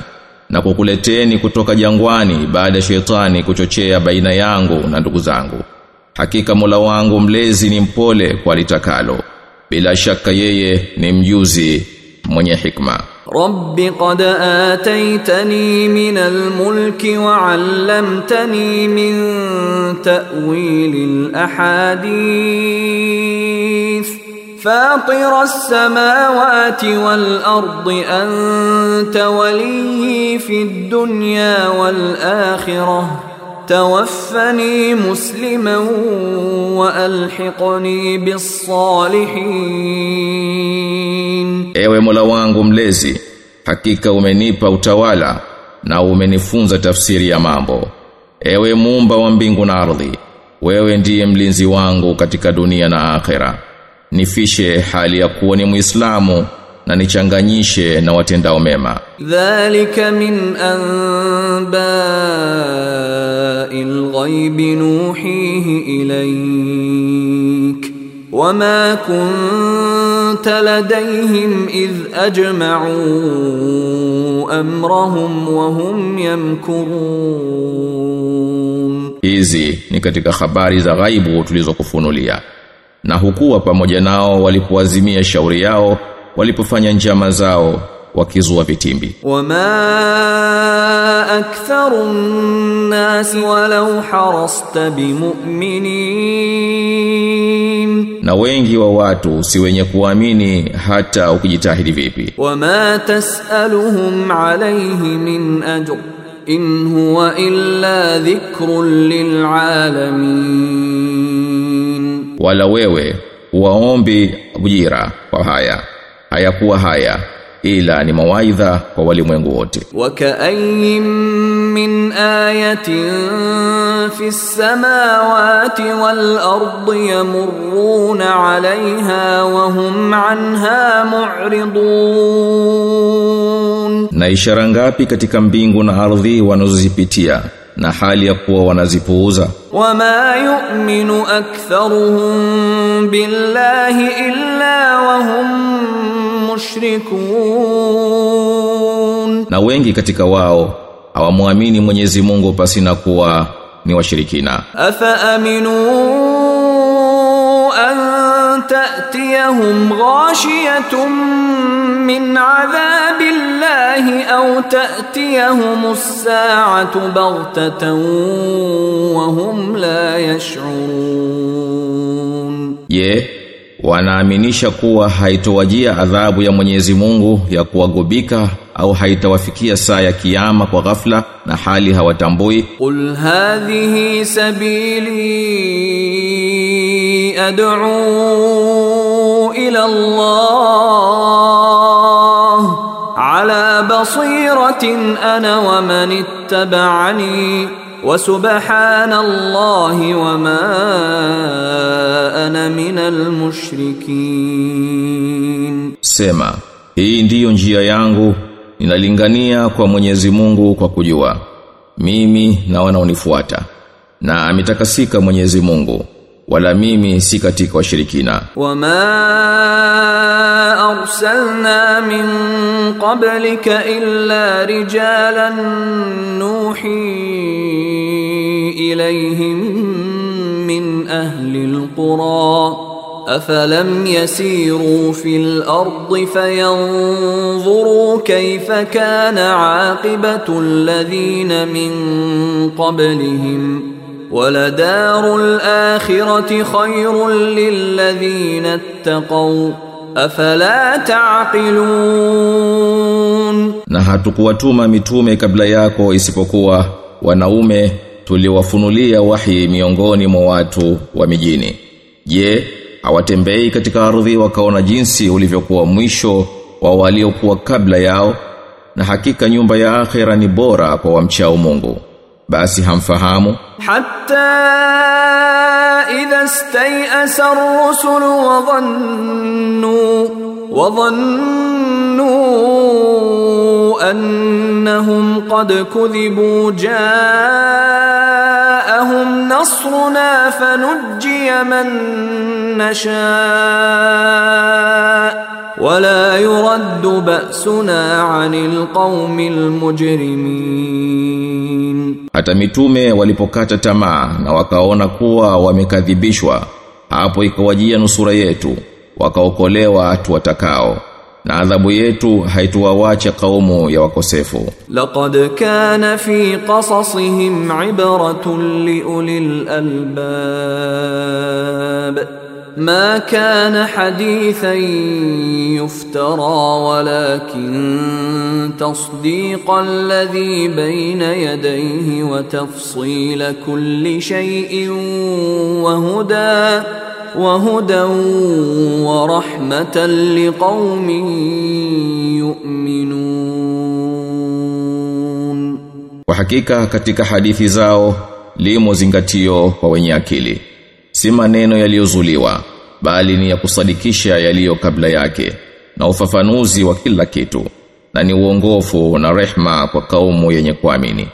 na kukuleteni kutoka jangwani baada ya shetani kuchochea baina yangu na ndugu zangu. Hakika Mola wangu mlezi ni mpole kwa litakalo. Bila shaka yeye ni mjuzi mwenye hikma. Rabbi qad ataitani min almulki wa 'allamtani min ta'wili alahadith فاطر السماوات والأرض أنت ولي في الدنيا والآخرة توفني مسلما وألحقني بالصالحين Ewe Mola wangu mlezi, hakika umenipa utawala na umenifunza tafsiri ya mambo. Ewe muumba wa mbingu na ardhi, wewe ndiye mlinzi wangu katika dunia na akhera. nifishe hali ya kuwa ni Muislamu na nichanganyishe na watendao mema. Dhalika min anba'il ghaib nuhihi ilayk wama kunta ladayhim idh ajma'u amrahum wa hum yamkurun. Hizi ni katika habari za ghaibu tulizokufunulia na hukuwa pamoja nao walipoazimia shauri yao walipofanya njama zao wakizua vitimbi. Wama aktharu nnas walau harasta bimu'minin. Na wengi wa watu si wenye kuamini hata ukijitahidi vipi. Wama tasaluhum alayhi min ajr in huwa illa dhikrun lil'alamin wala wewe waombi ujira kwa haya. Hayakuwa haya ila ni mawaidha kwa walimwengu wote. Wakaayin min ayatin fi samawati wal ardi yamurruna alaiha wa hum anha mu'ridun. Na ishara ngapi katika mbingu na ardhi wanazozipitia? na hali ya kuwa wanazipuuza. Wama yu'minu aktharuhum billahi illa wa hum mushrikun. Na wengi katika wao hawamwamini Mwenyezi Mungu pasi na kuwa ni washirikina. Afa aminu an ta'tiyahum ghashiyatun min adhabillahi aw ta'tiyahum as-sa'atu baghtatan wa hum la yash'urun je wanaaminisha kuwa haitowajia adhabu ya Mwenyezi Mungu ya kuwagubika au haitawafikia saa ya kiyama kwa ghafla na hali hawatambui qul hadhihi sabili ad'u ila Allah ala basiratin ana wa man ittaba'ani wa subhanallahi wa ma ana minal mushrikin sema hii ndiyo njia yangu ninalingania kwa Mwenyezi Mungu kwa kujua. Mimi na wanaonifuata na ametakasika Mwenyezi Mungu wala mimi si katika washirikina wama arsalna min qablika illa rijalan nuhi ilayhim min ahli alqura أفلم يسيروا في الأرض فينظروا كيف كان عاقبة الذين من قبلهم ؟ ولدار الآخرة خير للذين اتقوا أفلا تعقلون na hatukuwatuma mitume kabla yako isipokuwa wanaume tuliwafunulia wahi miongoni mwa watu wa mijini je hawatembei katika ardhi wakaona jinsi ulivyokuwa mwisho wa waliokuwa kabla yao na hakika nyumba ya akhera ni bora kwa wamchao Mungu basi hamfahamu حتى إذا استيأس الرسل وظنوا وظنوا أنهم قد كذبوا جاءهم نصرنا فنجي من نشاء wala yuraddu ba'suna 'anil qaumil mujrimin hata mitume walipokata tamaa na wakaona kuwa wamekadhibishwa hapo ikawajia nusura yetu wakaokolewa watu watakao na adhabu yetu haituwawache kaumu ya wakosefu. Laqad kana fi qasasihim ibratun liulil albab. ما كان حديثا يفترى ولكن تصديق الذي بين يديه وتفصيل كل شيء وهدى وهدى ورحمة لقوم يؤمنون hakika katika hadithi zao limo zingatio kwa wenye akili. Si maneno yaliyozuliwa, bali ni ya kusadikisha yaliyo kabla yake na ufafanuzi wa kila kitu na ni uongofu na rehma kwa kaumu yenye kuamini.